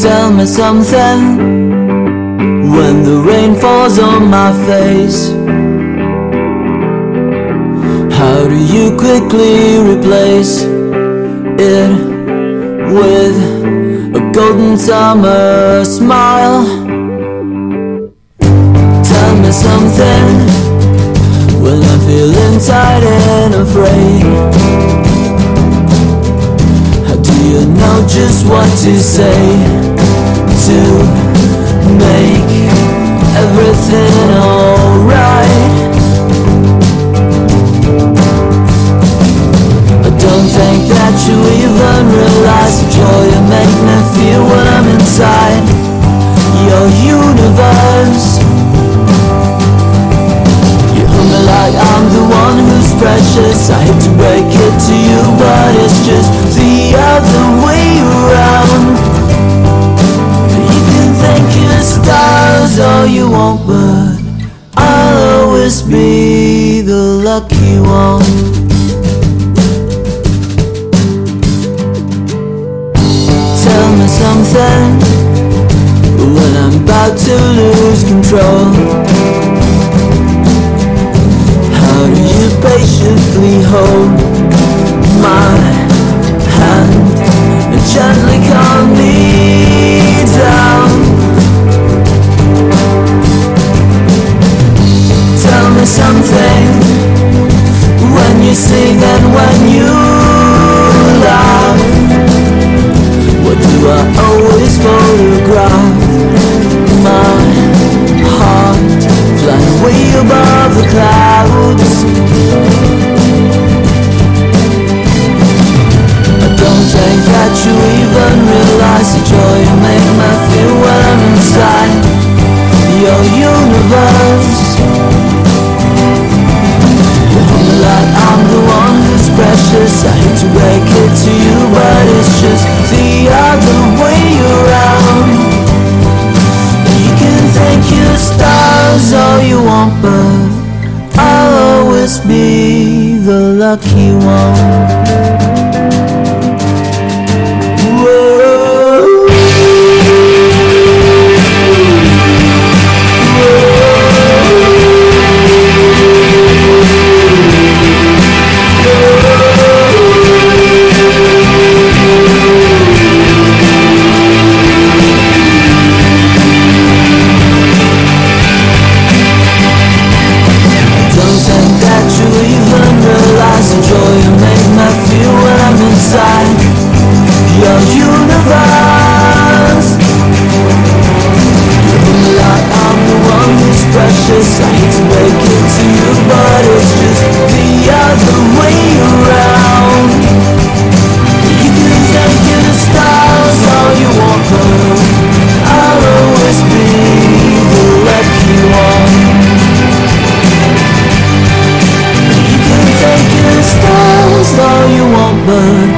Tell me something when the rain falls on my face. How do you quickly replace it with a golden summer smile? Tell me something when I'm feeling tired and afraid. How do you know just what to say to make everything alright? I don't think that you even realize the joy you make me feel when I'm inside your universe. You hold me like I'm the one who's precious. I hate to break it to you, but it's just be the lucky one. Tell me something when I'm about to lose control. How do you patiently hold you sing and when you laugh. What do I to break it to you, but it's just the other way around. You can thank your stars all you want, but I'll always be the lucky one. But